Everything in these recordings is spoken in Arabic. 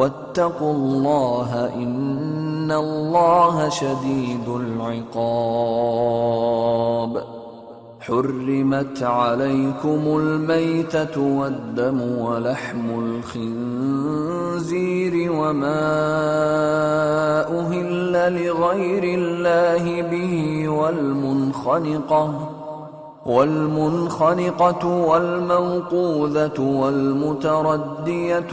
واتقوا الله إن الله شديد العقاب. حرمت عليكم الميتة والدم ولحم الخنزير وما أهل لغير الله به والمنخنقة والمنخنقة والموقوذة والمتردية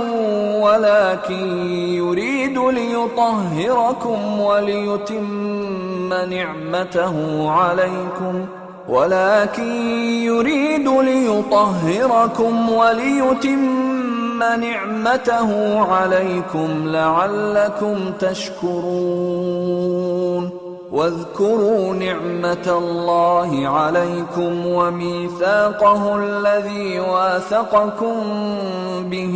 ولكن يريد ليطهركم وليتم نعمته عليكم. ولكن يريد ليطهركم وليتم نعمته عليكم لعلكم تشكرون. واذكروا نعمة الله عليكم وميثاقه الذي واثقكم به.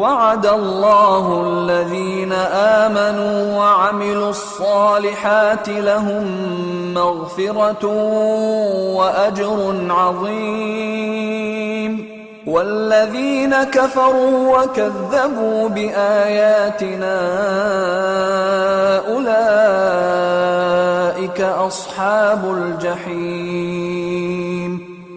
وعد الله الذين آمنوا وعملوا الصالحات لهم مغفرة وأجر عظيم. والذين كفروا وكذبوا بآياتنا أولئك أصحاب الجحيم.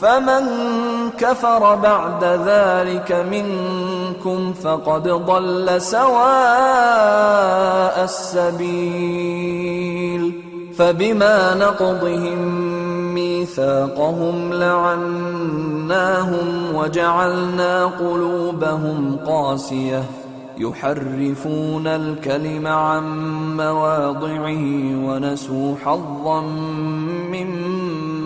فمن كفر بعد ذلك منكم فقد ضل سواء السبيل. فبما نقضهم ميثاقهم لعناهم وجعلنا قلوبهم قاسية. يحرفون الكلم عن مواضعه ونسوا حظا مما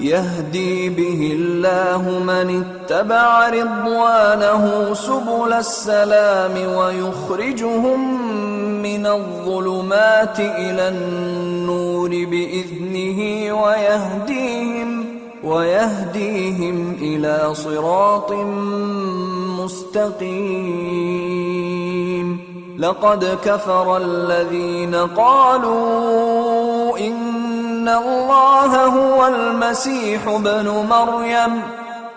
يهدي به الله من اتبع رضوانه سبل السلام ويخرجهم من الظلمات إلى النور بإذنه ويهديهم ويهديهم إلى صراط مستقيم. لقد كفر الذين قالوا إن الله هو المسيح ابن مريم.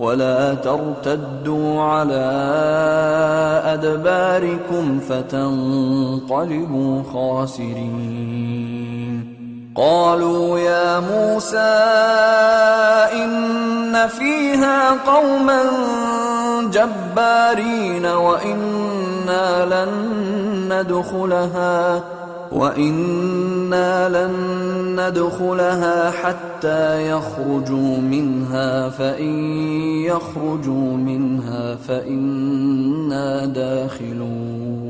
ولا ترتدوا على أدباركم فتنقلبوا خاسرين. قالوا يا موسى إن فيها قوما جبارين وإنا لن ندخلها. وإنا لن ندخلها حتى يخرجوا منها فإن يخرجوا منها فإنا داخلون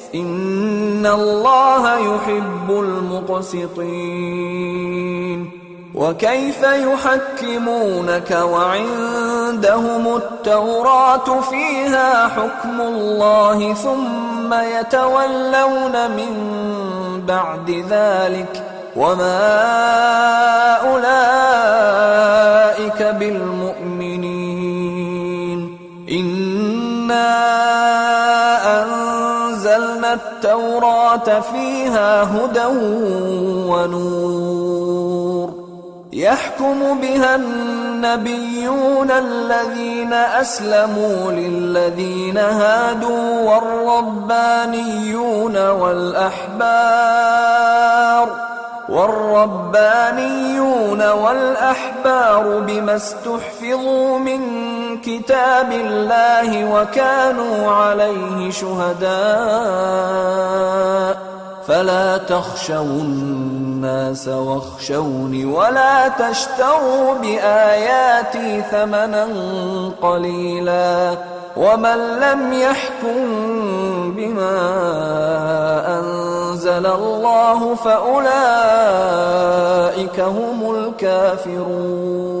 إن الله يحب المقسطين وكيف يحكمونك وعندهم التوراة فيها حكم الله ثم يتولون من بعد ذلك وما أولئك بالمؤمنين التوراة فيها هدى ونور. يحكم بها النبيون الذين أسلموا للذين هادوا والربانيون والأحبار. والربانيون والأحبار بما استحفظوا من كتاب الله وكانوا عليه شهداء فلا تخشوا الناس واخشوني ولا تشتروا بآياتي ثمنا قليلا ومن لم يحكم بما أنزل الله فأولئك هم الكافرون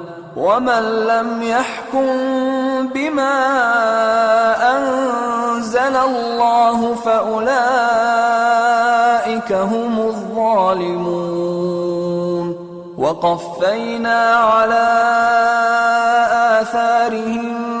ومن لم يحكم بما أنزل الله فأولئك هم الظالمون وقفينا على آثارهم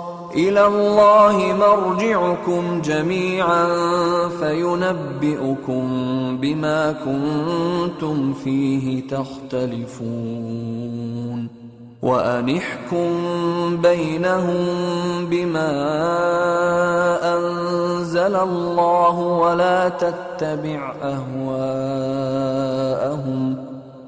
إلى الله مرجعكم جميعا فينبئكم بما كنتم فيه تختلفون. وانحكم بينهم بما أنزل الله ولا تتبع أهواءهم.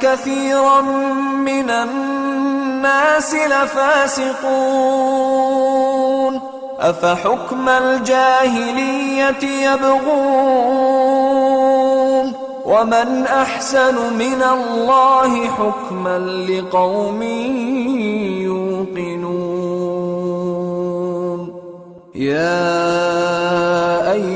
كثيرا من الناس لفاسقون افحكم الجاهليه يبغون ومن احسن من الله حكما لقوم يوقنون يا ايها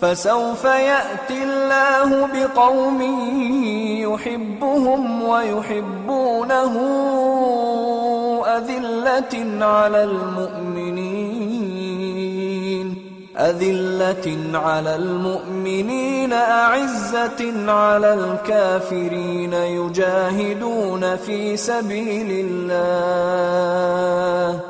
فسوف يأتي الله بقوم يحبهم ويحبونه أذلة على المؤمنين أذلة على المؤمنين أعزة على الكافرين يجاهدون في سبيل الله.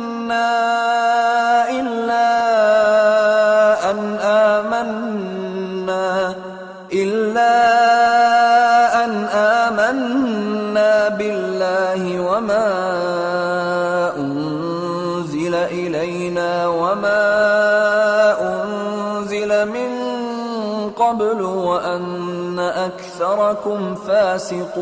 إلا أن آمنا إلا أن آمنا بالله وما إلينا وما أنزل من قبل وأن أكثركم فاسقون.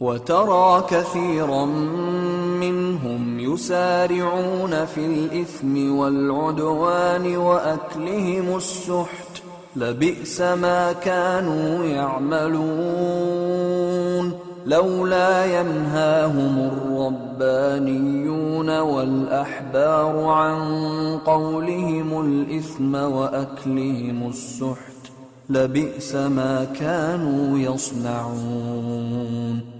وترى كثيرا منهم يسارعون في الإثم والعدوان وأكلهم السحت. لبئس ما كانوا يعملون. لولا ينهاهم الربانيون والأحبار عن قولهم الإثم وأكلهم السحت. لبئس ما كانوا يصنعون.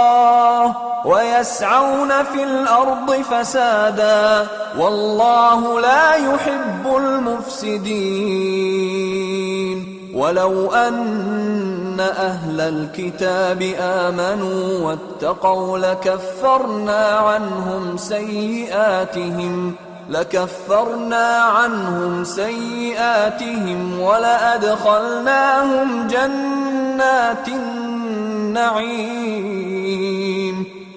ويسعون في الأرض فسادا والله لا يحب المفسدين. ولو أن أهل الكتاب آمنوا واتقوا لكفرنا عنهم سيئاتهم لكفرنا عنهم سيئاتهم ولأدخلناهم جنات النعيم.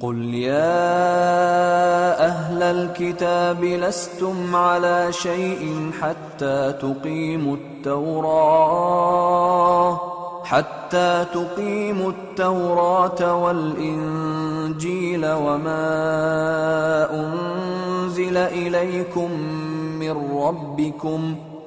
قل يا أهل الكتاب لستم على شيء حتى تقيموا التوراه حتى تقيموا التوراة والإنجيل وما أنزل إليكم من ربكم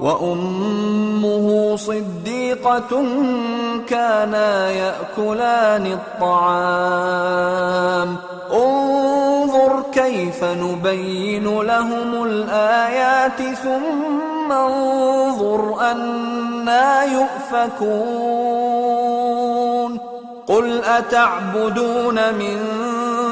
وأمه صديقة كانا يأكلان الطعام. انظر كيف نبين لهم الآيات ثم انظر أنا يؤفكون. قل أتعبدون من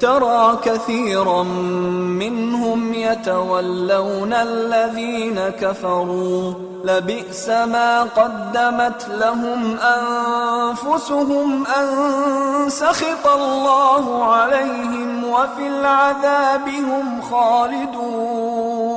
ترى كثيرا منهم يتولون الذين كفروا. لبئس ما قدمت لهم أنفسهم أن سخط الله عليهم وفي العذاب هم خالدون.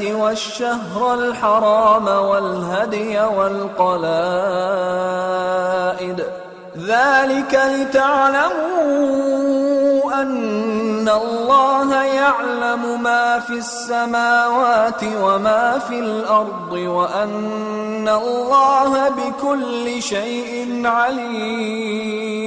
والشهر الحرام والهدي والقلائد. ذلك لتعلموا أن الله يعلم ما في السماوات وما في الأرض وأن الله بكل شيء عليم.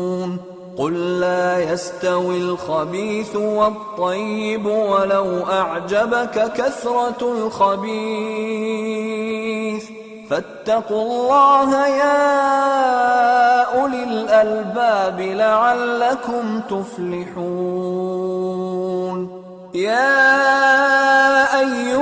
قل لا يستوي الخبيث والطيب ولو أعجبك كثرة الخبيث. فاتقوا الله يا أولي الألباب لعلكم تفلحون. يا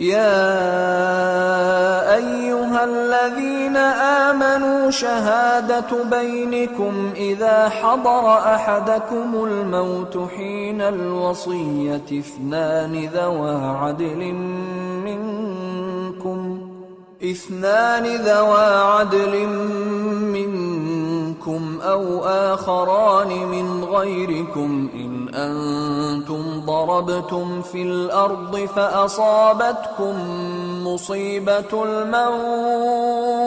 يا أيها الذين آمنوا شهادة بينكم إذا حضر أحدكم الموت حين الوصية اثنان ذوى عدل منكم اثنان ذوى عدل منكم أو آخران من غيركم إن أنتم ضربتم في الأرض فأصابتكم مصيبة الموت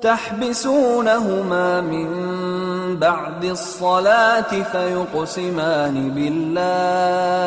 تحبسونهما من بعد الصلاة فيقسمان بالله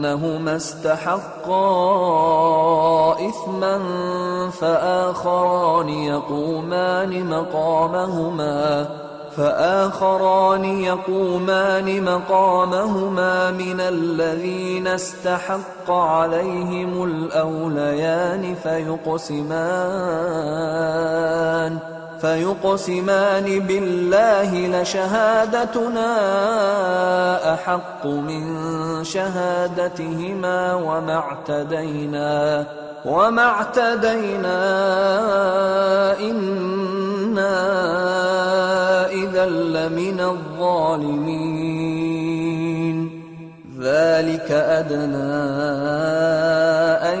أنهما استحقا إثما فآخران يقومان مقامهما فآخران يقومان مقامهما من الذين استحق عليهم الأوليان فيقسمان فيقسمان بالله لشهادتنا أحق من شهادتهما وما اعتدينا وما اعتدينا إنا إذا لمن الظالمين. ذلك أدنى أن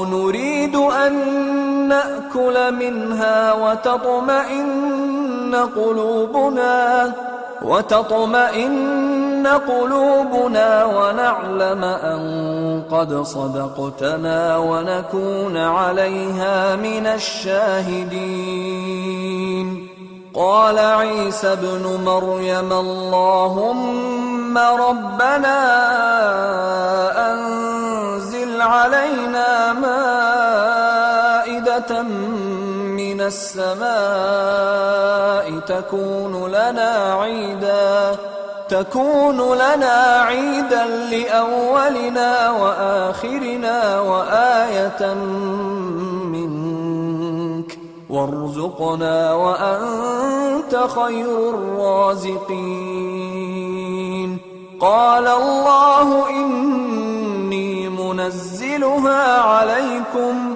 نأكل منها وتطمئن قلوبنا وتطمئن قلوبنا ونعلم أن قد صدقتنا ونكون عليها من الشاهدين. قال عيسى ابن مريم اللهم ربنا أنزل علينا من السماء تكون لنا عيدا تكون لنا عيدا لأولنا وآخرنا وآية منك وارزقنا وأنت خير الرازقين. قال الله إني منزلها عليكم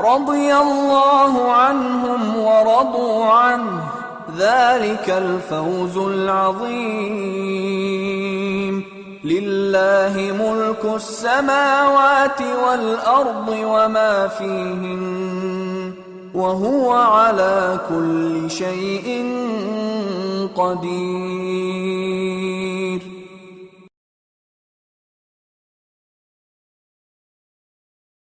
رضي الله عنهم ورضوا عنه. ذلك الفوز العظيم. لله ملك السماوات والأرض وما فيهن وهو على كل شيء قدير.